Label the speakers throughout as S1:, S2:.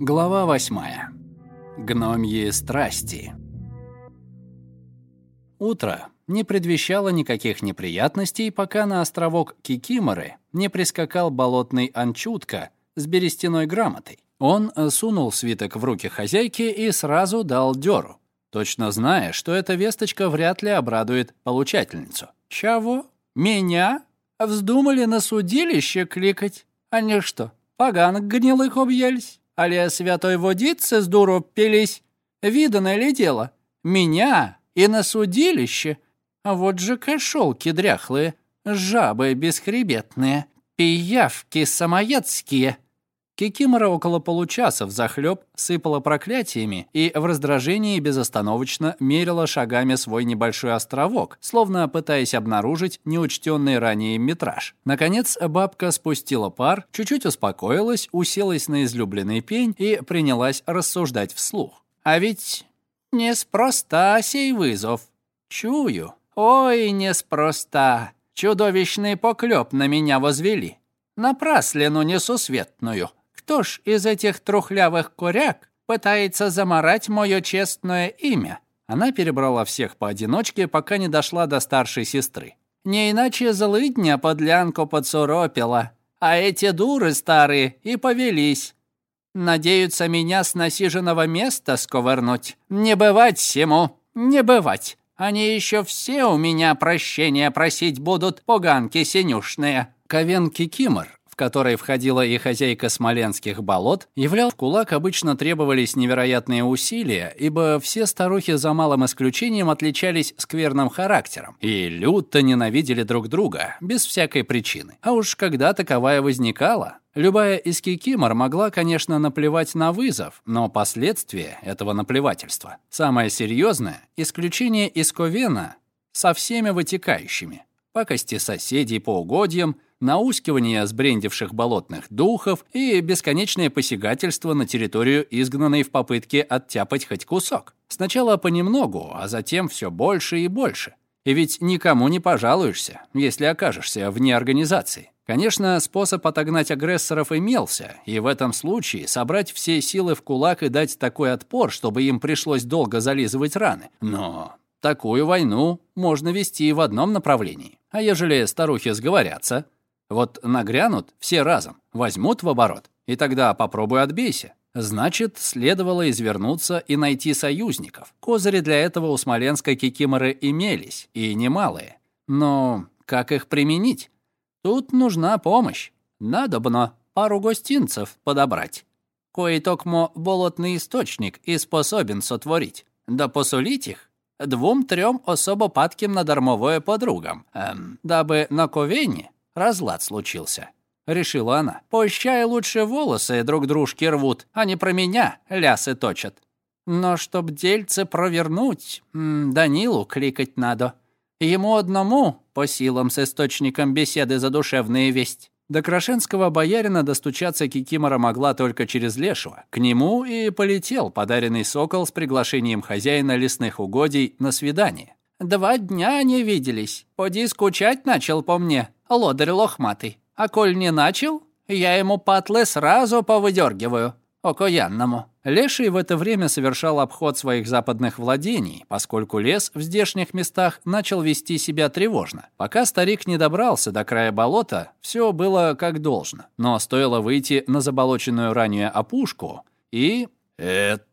S1: Глава восьмая. Гномьи страсти. Утро не предвещало никаких неприятностей, пока на островок Кикиморы не прискакал болотный анчутка с берестяной грамотой. Он сунул свиток в руки хозяйки и сразу дал дёру, точно зная, что эта весточка вряд ли обрадует получательницу. «Чего? Меня? Вздумали на судилище кликать? Они что, поганок гнилых объелись? Али святой водицы с дуру пились? Видано ли дело? Меня и на судилище? А вот же кошелки дряхлые, жабы бесхребетные, пиявки самоедские». Кикимора около получаса взахлёб сыпала проклятиями и в раздражении безостановочно мерила шагами свой небольшой островок, словно пытаясь обнаружить неучтенный ранее метраж. Наконец бабка спустила пар, чуть-чуть успокоилась, уселась на излюбленный пень и принялась рассуждать вслух. «А ведь неспроста сей вызов. Чую. Ой, неспроста. Чудовищный поклёп на меня возвели. Напраслину несусветную. Кто ж из этих трухлявых коряк пытается заморать мое честное имя? Она перебрала всех поодиночке, пока не дошла до старшей сестры. Не иначе злыдня подлянку подсуропила, а эти дуры старые и повелись. Надеются меня с насиженного места сковырнуть. Не бывать всему, не бывать. Они еще все у меня прощения просить будут, поганки синюшные. Ковен Кикимор, в который входила и хозяйка смоленских болот, являл в кулак обычно требовались невероятные усилия, ибо все старухи за малым исключением отличались скверным характером и люто ненавидели друг друга, без всякой причины. А уж когда таковая возникала, любая из кикимор могла, конечно, наплевать на вызов, но последствия этого наплевательства, самое серьезное, исключение из Ковена со всеми вытекающими, пакости соседей по угодьям, наускивание сбрендивших болотных духов и бесконечное посягательство на территорию, изгнанной в попытке оттяпать хоть кусок. Сначала понемногу, а затем все больше и больше. И ведь никому не пожалуешься, если окажешься вне организации. Конечно, способ отогнать агрессоров имелся, и в этом случае собрать все силы в кулак и дать такой отпор, чтобы им пришлось долго зализывать раны. Но такую войну можно вести в одном направлении. А ежели старухи сговорятся, вот нагрянут все разом, возьмут в оборот, и тогда попробуй отбейся. Значит, следовало извернуться и найти союзников. Козыри для этого у смоленской кикиморы имелись, и немалые. Но как их применить? Тут нужна помощь. Надобно пару гостинцев подобрать. Кое-токмо болотный источник и способен сотворить. Да посулить их двум-трем особо падким на дармовое подругам, эм, дабы на ковене разлад случился. Решила она. Пущай лучше волосы друг дружке рвут, а не про меня лясы точат. Но чтоб дельце провернуть, Данилу кликать надо. Ему одному по силам с источником беседы задушевные весть. До Крашенского боярина достучаться Кикимора могла только через Лешего. К нему и полетел подаренный сокол с приглашением хозяина лесных угодий на свидание. «Два дня не виделись. Поди скучать начал по мне, лодырь лохматый. А коль не начал, я ему патлы сразу повыдергиваю, окоянному». Леший в это время совершал обход своих западных владений, поскольку лес в здешних местах начал вести себя тревожно. Пока старик не добрался до края болота, все было как должно. Но стоило выйти на заболоченную ранее опушку, и...
S2: «Это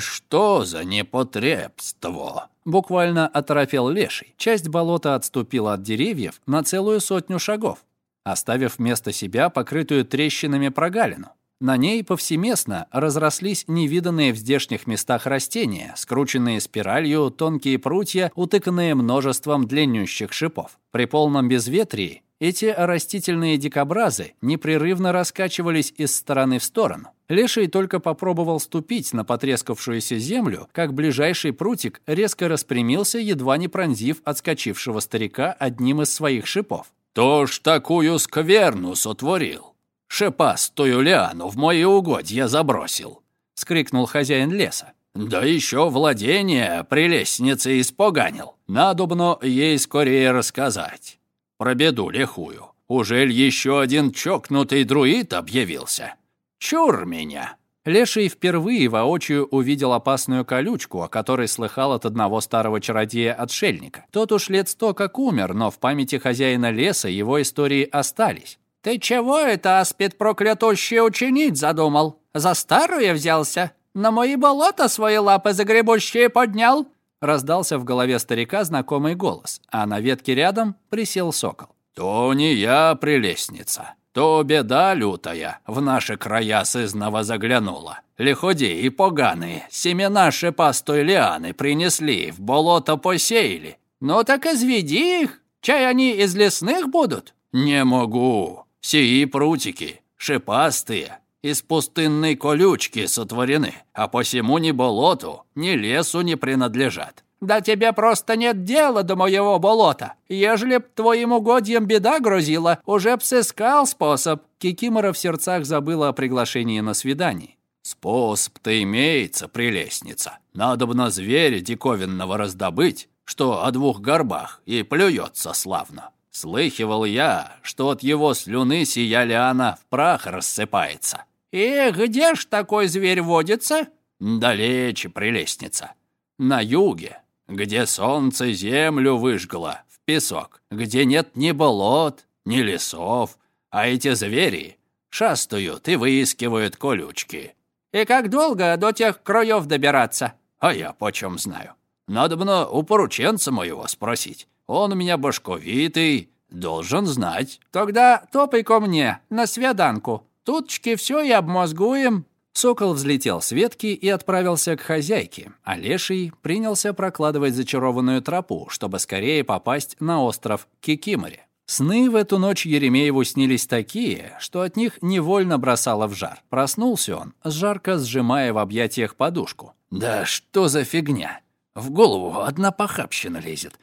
S2: что за непотребство?»
S1: Буквально оторопел леший. Часть болота отступила от деревьев на целую сотню шагов, оставив вместо себя покрытую трещинами прогалину. На ней повсеместно разрослись невиданные в здешних местах растения, скрученные спиралью, тонкие прутья, утыканные множеством длиннющих шипов. При полном безветрии эти растительные дикобразы непрерывно раскачивались из стороны в сторону. Леший только попробовал ступить на потрескавшуюся землю, как ближайший прутик резко распрямился, едва не пронзив отскочившего старика одним из своих шипов.
S2: «То ж такую скверну сотворил!» Шипастую лиану в мои угодья забросил!» — скрикнул хозяин леса. «Да еще владение прелестницы испоганил. Надобно ей скорее рассказать. Про беду лихую. Ужель еще один чокнутый друид объявился? Чур меня!
S1: Леший впервые воочию увидел опасную колючку, о которой слыхал от одного старого чародея-отшельника. Тот уж лет сто как умер, но в памяти хозяина леса его истории остались.
S3: «Ты чего это, аспид проклятущий, учинить задумал? За старую взялся? На мои болота свои лапы загребущие поднял?»
S1: Раздался в голове старика знакомый голос, а на ветке рядом присел сокол.
S2: «То не я, прелестница, то беда лютая в наши края сызнова заглянула. Лиходеи поганые семена шипастой лианы принесли, в болото посеяли.
S3: Ну так изведи их, чай они из лесных будут?»
S2: «Не могу. Сии прутики, шипастые, из пустынной колючки сотворены, а посему ни болоту, ни лесу не принадлежат.
S3: Да тебе просто нет дела до моего болота. Ежели б твоим угодьям беда грозила, уже б сыскал способ».
S1: Кикимора в сердцах забыла о приглашении на свидание.
S2: «Способ-то имеется, прелестница. Надобно зверя диковинного раздобыть, что о двух горбах, и плюется славно. Слыхивал я, что от его слюны сия лиана в прах рассыпается».
S3: «И где ж такой зверь водится?»
S2: «Далече, прелестница. На юге, где солнце землю выжгло в песок, где нет ни болот, ни лесов, а эти звери шастают и выискивают колючки.
S3: И как долго до тех краев добираться?
S2: А я почем знаю. Надо бы у порученца моего спросить. Он у меня башковитый, должен знать.
S3: Тогда топай ко мне, на свяданку. Тутчки все и обмозгуем.
S1: Сокол взлетел с ветки и отправился к хозяйке, а Леший принялся прокладывать зачарованную тропу, чтобы скорее попасть на остров Кикимори. Сны в эту ночь Еремееву снились такие, что от них невольно бросало в жар. Проснулся он, жарко сжимая в объятиях подушку.
S2: «Да что за фигня? В голову одна похабщина лезет.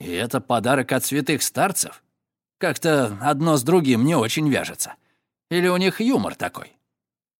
S2: И это подарок от святых старцев? Как-то одно с другим не очень вяжется. Или у них юмор такой?»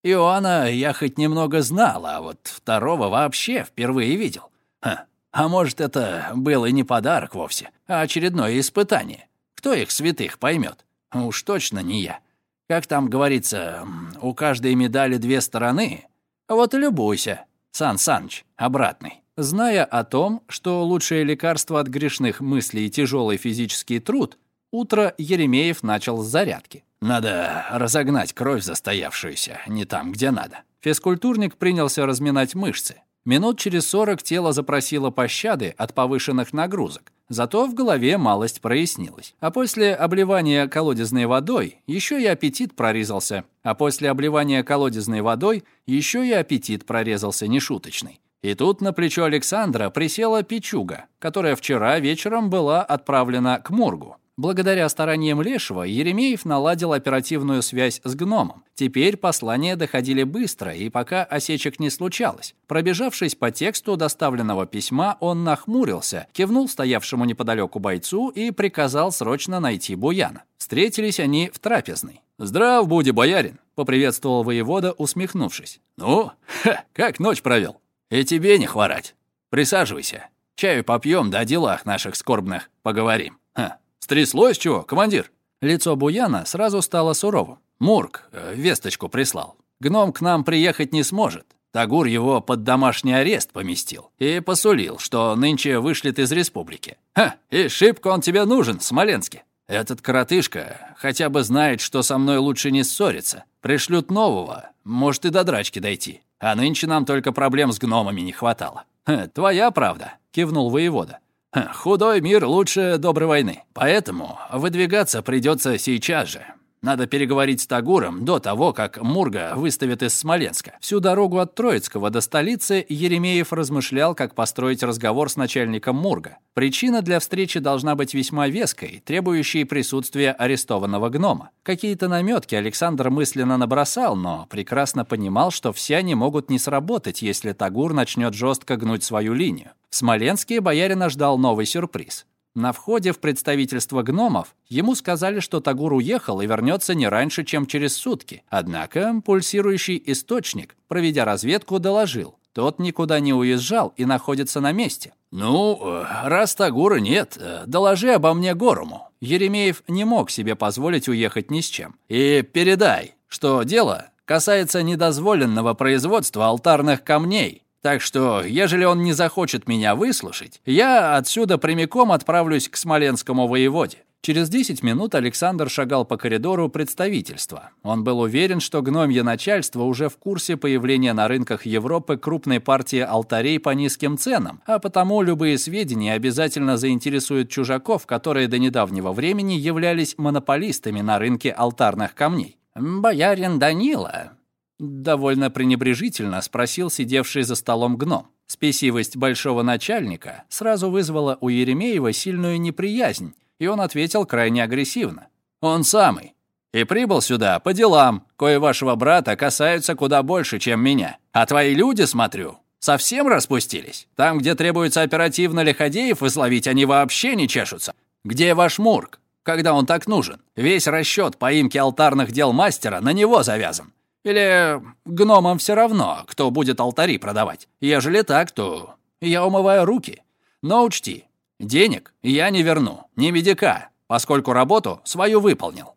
S2: Иоанна я хоть немного знал, а вот второго вообще впервые видел. Ха. А может, это был и не подарок вовсе, а очередное испытание. Кто их святых поймет? Уж точно не я. Как там говорится, у каждой медали две стороны. Вот и любуйся, Сан Саныч, обратный.
S1: Зная о том, что лучшее лекарство от грешных мыслей и тяжелый физический труд, утро Еремеев начал с зарядки.
S2: Надо разогнать кровь застоявшуюся, не там, где надо.
S1: Физкультурник принялся разминать мышцы. Минут через сорок тело запросило пощады от повышенных нагрузок. Зато в голове малость прояснилась. А после обливания колодезной водой еще и аппетит прорезался. А после обливания колодезной водой еще и аппетит прорезался нешуточный. И тут на плечо Александра присела печуга, которая вчера вечером была отправлена к моргу. Благодаря стараниям Лешего Еремеев наладил оперативную связь с гномом. Теперь послания доходили быстро, и пока осечек не случалось. Пробежавшись по тексту доставленного письма, он нахмурился, кивнул стоявшему неподалеку бойцу и приказал срочно найти Буяна. Встретились они в трапезной.
S2: «Здрав буди, боярин!» — поприветствовал воевода, усмехнувшись. «Ну, ха, как ночь провел? И тебе не хворать. Присаживайся. Чаю попьем, да о делах наших скорбных поговорим. Ха, «Стряслось чего, командир?»
S1: Лицо Буяна сразу стало суровым.
S2: «Мурк э, весточку прислал. Гном к нам приехать не сможет. Тагур его под домашний арест поместил и посулил, что нынче вышлет из республики. Ха, и шибко он тебе нужен в Смоленске. Этот коротышка хотя бы знает, что со мной лучше не ссориться. Пришлют нового, может и до драчки дойти. А нынче нам только проблем с гномами не хватало. Ха, твоя правда», — кивнул воевода. Худой мир лучше доброй войны. Поэтому выдвигаться придется сейчас же. Надо переговорить с Тагуром до того, как Мурга выставит из Смоленска.
S1: Всю дорогу от Троицкого до столицы Еремеев размышлял, как построить разговор с начальником Мурга. Причина для встречи должна быть весьма веской, требующей присутствия арестованного гнома. Какие-то наметки Александр мысленно набросал, но прекрасно понимал, что все они могут не сработать, если Тагур начнет жестко гнуть свою линию. В Смоленске боярина ждал новый сюрприз. На входе в представительство гномов ему сказали, что Тагур уехал и вернется не раньше, чем через сутки. Однако пульсирующий источник, проведя разведку, доложил. Тот никуда не уезжал и находится на месте.
S2: «Ну, раз Тагура нет, доложи обо мне Горуму».
S1: Еремеев не мог себе позволить уехать ни с чем. «И передай, что дело
S2: касается недозволенного производства алтарных камней. Так что, ежели он не захочет меня выслушать, я отсюда прямиком отправлюсь к смоленскому воеводе.
S1: Через 10 минут Александр шагал по коридору представительства. Он был уверен, что гномье начальство уже в курсе появления на рынках Европы крупной партии алтарей по низким ценам, а потому любые сведения обязательно заинтересуют чужаков, которые до недавнего времени являлись монополистами на рынке алтарных камней.
S3: «Боярин Данила», —
S1: довольно пренебрежительно спросил сидевший за столом гном. Спесивость большого начальника сразу вызвала у Еремеева сильную неприязнь, и он ответил крайне агрессивно.
S2: «Он самый. И прибыл сюда по делам, кое вашего брата касаются куда больше, чем меня. А твои люди, смотрю, совсем распустились. Там, где требуется оперативно лиходеев изловить, они вообще не чешутся. Где ваш Мурк, когда он так нужен? Весь расчет поимки алтарных дел мастера на него завязан. Или гномам все равно, кто будет алтари продавать? Ежели так, то я умываю руки. Но учти, Денег я не верну, ни медика, поскольку работу свою выполнил.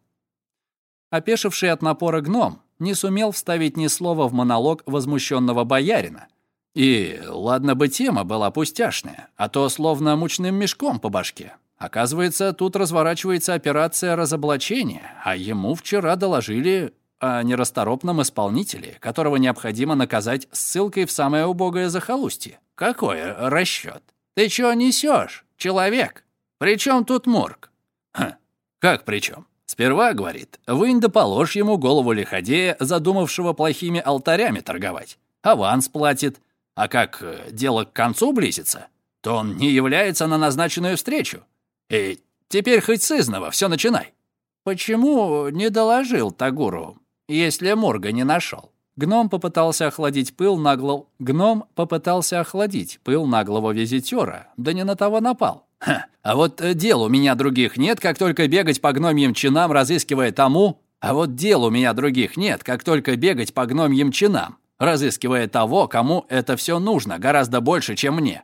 S1: Опешивший от напора гном не сумел вставить ни слова в монолог возмущенного боярина. И ладно бы тема была пустяшная, а то словно мучным мешком по башке. Оказывается, тут разворачивается операция разоблачения, а ему вчера доложили о нерасторопном исполнителе, которого необходимо наказать ссылкой в самое убогое захолустье.
S3: Какой расчет? Ты чё несешь? человек. Причем тут морг?
S2: Ха, как причем? Сперва, говорит, вынь да положь ему голову лиходея, задумавшего плохими алтарями торговать. Аванс платит. А как э, дело к концу близится, то он не является на назначенную встречу. И теперь хоть сызново, все начинай.
S3: Почему не доложил Тагуру, если Морга не нашел?
S1: Гном попытался охладить пыл наглого... Гном попытался охладить пыл наглого визитера, да не на того напал.
S2: Ха, а вот э, дел у меня других нет, как только бегать по гномьим чинам, разыскивая тому... А вот дел у меня других нет, как только бегать по гномьим чинам, разыскивая того, кому это все нужно, гораздо больше, чем мне.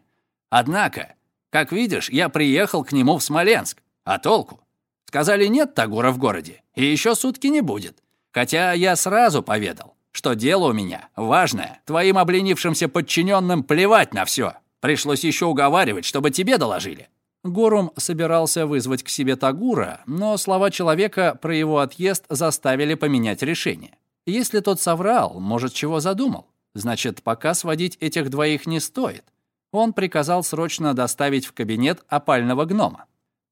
S2: Однако, как видишь, я приехал к нему в Смоленск. А толку? Сказали, нет Тагура в городе, и еще сутки не будет. Хотя я сразу поведал что дело у меня важное. Твоим обленившимся подчиненным плевать на все. Пришлось еще уговаривать, чтобы тебе доложили».
S1: Горум собирался вызвать к себе Тагура, но слова человека про его отъезд заставили поменять решение. Если тот соврал, может, чего задумал? Значит, пока сводить этих двоих не стоит. Он приказал срочно доставить в кабинет опального гнома.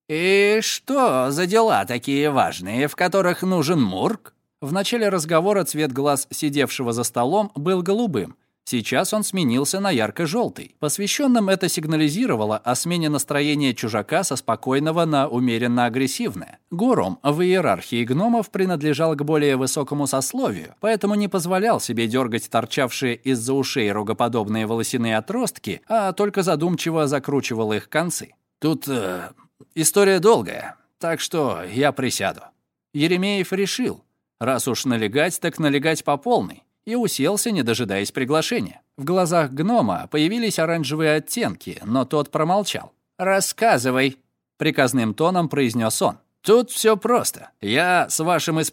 S3: «И что за дела такие важные, в которых нужен Мурк?»
S1: В начале разговора цвет глаз сидевшего за столом был голубым. Сейчас он сменился на ярко-желтый. Посвященным это сигнализировало о смене настроения чужака со спокойного на умеренно-агрессивное. Гором в иерархии гномов принадлежал к более высокому сословию, поэтому не позволял себе дергать торчавшие из-за ушей рогоподобные волосяные отростки, а только задумчиво закручивал их концы.
S2: «Тут э, история долгая, так что я присяду».
S1: Еремеев решил, Раз уж налегать, так налегать по полной. И уселся, не дожидаясь приглашения. В глазах гнома появились оранжевые оттенки, но тот промолчал.
S3: «Рассказывай», —
S1: приказным тоном произнес он.
S2: «Тут все просто. Я с вашим из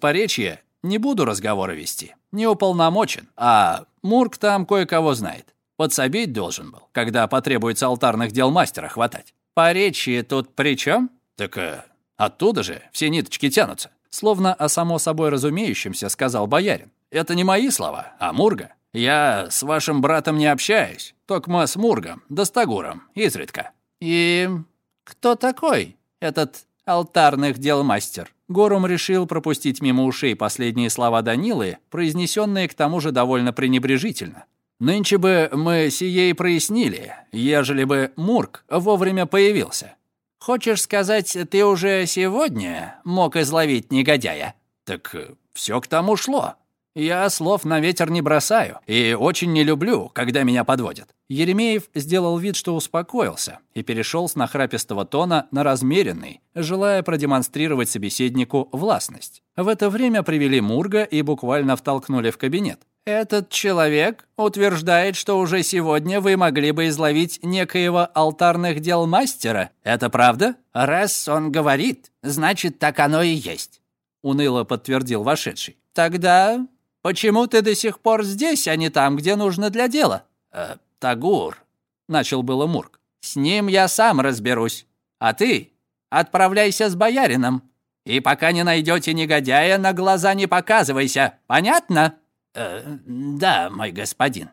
S2: не буду разговоры вести. Не уполномочен. А Мурк там кое-кого знает. Подсобить должен был, когда потребуется алтарных дел мастера хватать.
S3: Поречье тут при чем?
S2: Так э, оттуда же все ниточки тянутся.
S1: Словно о само собой разумеющемся сказал боярин.
S2: «Это не мои слова, а Мурга. Я с вашим братом не общаюсь, только с Мургом, да с изредка».
S3: «И кто такой этот алтарных дел мастер?»
S1: Горум решил пропустить мимо ушей последние слова Данилы, произнесенные к тому же довольно пренебрежительно.
S2: «Нынче бы мы сие и прояснили, ежели бы Мург вовремя появился.
S3: Хочешь сказать, ты уже сегодня мог изловить негодяя?
S2: Так э, все к тому шло. Я слов на ветер не бросаю и очень не люблю, когда меня подводят.
S1: Еремеев сделал вид, что успокоился, и перешел с нахрапистого тона на размеренный, желая продемонстрировать собеседнику властность. В это время привели Мурга и буквально втолкнули в кабинет.
S3: Этот человек утверждает, что уже сегодня вы могли бы изловить некоего алтарных дел мастера. Это правда? Раз он говорит, значит, так оно и есть. Уныло подтвердил вошедший. Тогда почему ты до сих пор здесь, а не там, где нужно для дела?»
S2: э, «Тагур», — начал было Мурк.
S3: «С ним я сам разберусь. А ты отправляйся с боярином. И пока не найдете негодяя, на глаза не показывайся. Понятно?»
S2: Э, «Да, мой господин».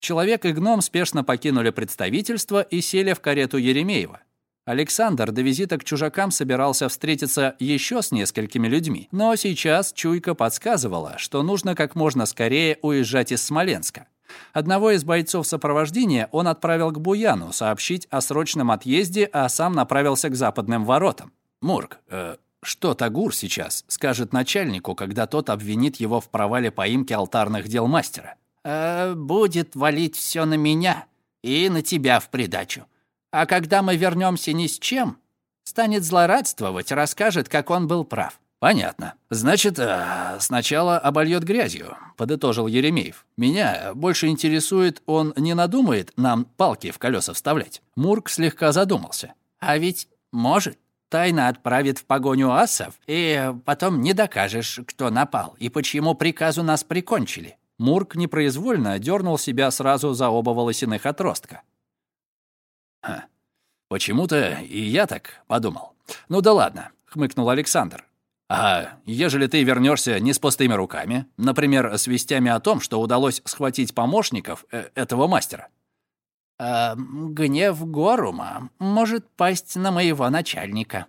S1: Человек и гном спешно покинули представительство и сели в карету Еремеева. Александр до визита к чужакам собирался встретиться еще с несколькими людьми, но сейчас чуйка подсказывала, что нужно как можно скорее уезжать из Смоленска. Одного из бойцов сопровождения он отправил к Буяну сообщить о срочном отъезде, а сам направился к западным воротам. «Мурк, э, что Тагур сейчас скажет начальнику, когда тот обвинит его в провале поимки алтарных дел мастера?»
S3: э, «Будет валить все на меня и на тебя в придачу. А когда мы вернемся ни с чем, станет злорадствовать, расскажет, как он был прав.
S1: «Понятно. Значит, э, сначала обольет грязью», — подытожил Еремеев. «Меня больше интересует, он не надумает нам палки в колеса вставлять?» Мурк слегка задумался.
S3: «А ведь может. Тайно отправит в погоню асов, и потом не докажешь, кто напал и почему приказу нас прикончили».
S1: Мурк непроизвольно дернул себя сразу за оба волосяных отростка. Почему-то и я так подумал. Ну да ладно, хмыкнул Александр. А ежели ты вернешься не с пустыми руками, например, с вестями о том, что удалось схватить помощников э этого мастера?
S3: Э, гнев Горума может пасть на моего начальника.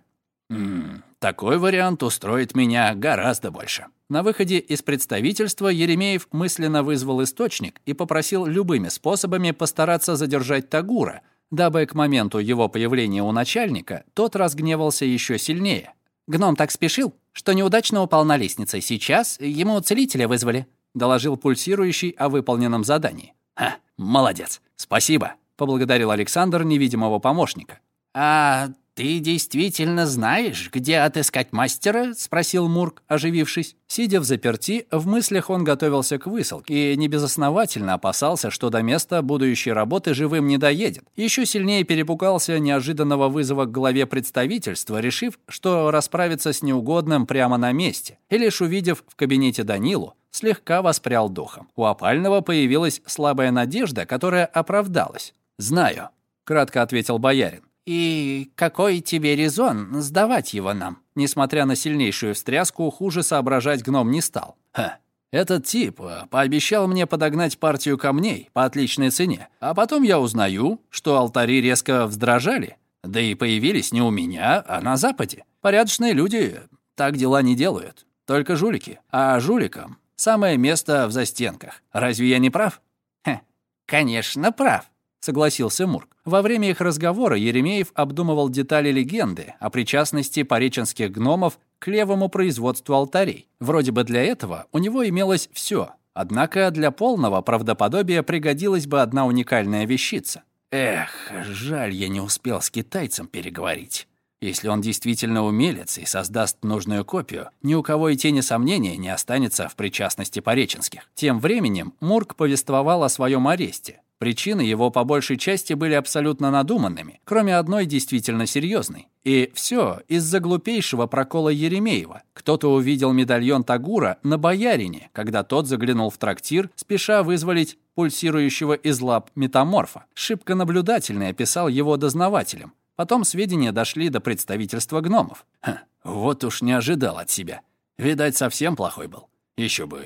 S1: М такой вариант устроит меня гораздо больше. На выходе из представительства Еремеев мысленно вызвал источник и попросил любыми способами постараться задержать Тагура — дабы к моменту его появления у начальника тот разгневался еще сильнее.
S3: «Гном так спешил, что неудачно упал на лестнице. Сейчас ему целителя вызвали», —
S1: доложил пульсирующий о выполненном задании.
S2: «Ха, молодец, спасибо», —
S1: поблагодарил Александр невидимого помощника.
S3: «А «Ты действительно знаешь, где отыскать мастера?» — спросил Мурк, оживившись.
S1: Сидя в заперти, в мыслях он готовился к высылке и небезосновательно опасался, что до места будущей работы живым не доедет. Еще сильнее перепугался неожиданного вызова к главе представительства, решив, что расправится с неугодным прямо на месте. И лишь увидев в кабинете Данилу, слегка воспрял духом. У опального появилась слабая надежда, которая оправдалась. «Знаю», — кратко ответил боярин.
S3: «И какой тебе резон сдавать его нам?»
S1: Несмотря на сильнейшую встряску, хуже соображать гном не стал. «Ха, этот тип э, пообещал мне подогнать партию камней по отличной цене, а потом я узнаю, что алтари резко вздрожали, да и появились не у меня, а на Западе. Порядочные люди так дела не делают, только жулики. А жуликам самое место в застенках. Разве я не прав?»
S3: «Хе, конечно, прав
S1: согласился Мурк. Во время их разговора Еремеев обдумывал детали легенды о причастности пореченских гномов к левому производству алтарей. Вроде бы для этого у него имелось все, однако для полного правдоподобия пригодилась бы одна уникальная вещица. Эх, жаль, я не успел с китайцем переговорить. Если он действительно умелец и создаст нужную копию, ни у кого и тени сомнения не останется в причастности пореченских. Тем временем Мурк повествовал о своем аресте, Причины его по большей части были абсолютно надуманными, кроме одной действительно серьезной. И все из-за глупейшего прокола Еремеева. Кто-то увидел медальон Тагура на боярине, когда тот заглянул в трактир, спеша вызволить пульсирующего из лап метаморфа. Шибко наблюдательный описал его дознавателем. Потом сведения дошли до представительства гномов. Ха, вот уж не ожидал от себя. Видать, совсем плохой был. Еще бы,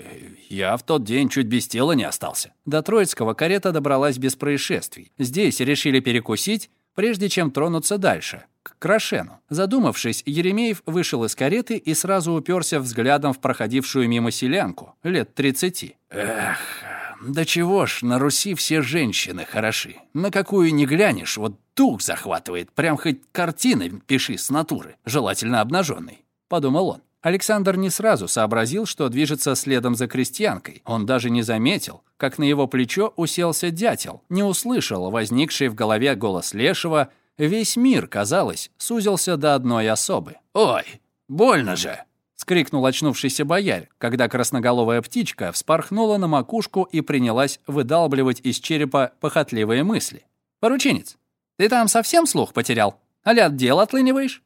S1: я в тот день чуть без тела не остался. До Троицкого карета добралась без происшествий. Здесь решили перекусить, прежде чем тронуться дальше, к Крашену. Задумавшись, Еремеев вышел из кареты и сразу уперся взглядом в проходившую мимо селянку, лет 30. Эх, да чего ж, на Руси все женщины хороши. На какую не глянешь, вот дух захватывает, прям хоть картины пиши с натуры, желательно обнаженной, подумал он. Александр не сразу сообразил, что движется следом за крестьянкой. Он даже не заметил, как на его плечо уселся дятел, не услышал возникший в голове голос Лешего. Весь мир, казалось, сузился до одной особы. «Ой, больно же!» — скрикнул очнувшийся боярь, когда красноголовая птичка вспорхнула на макушку и принялась выдалбливать из черепа похотливые мысли. «Порученец, ты там совсем слух потерял? Али от дел отлыниваешь?»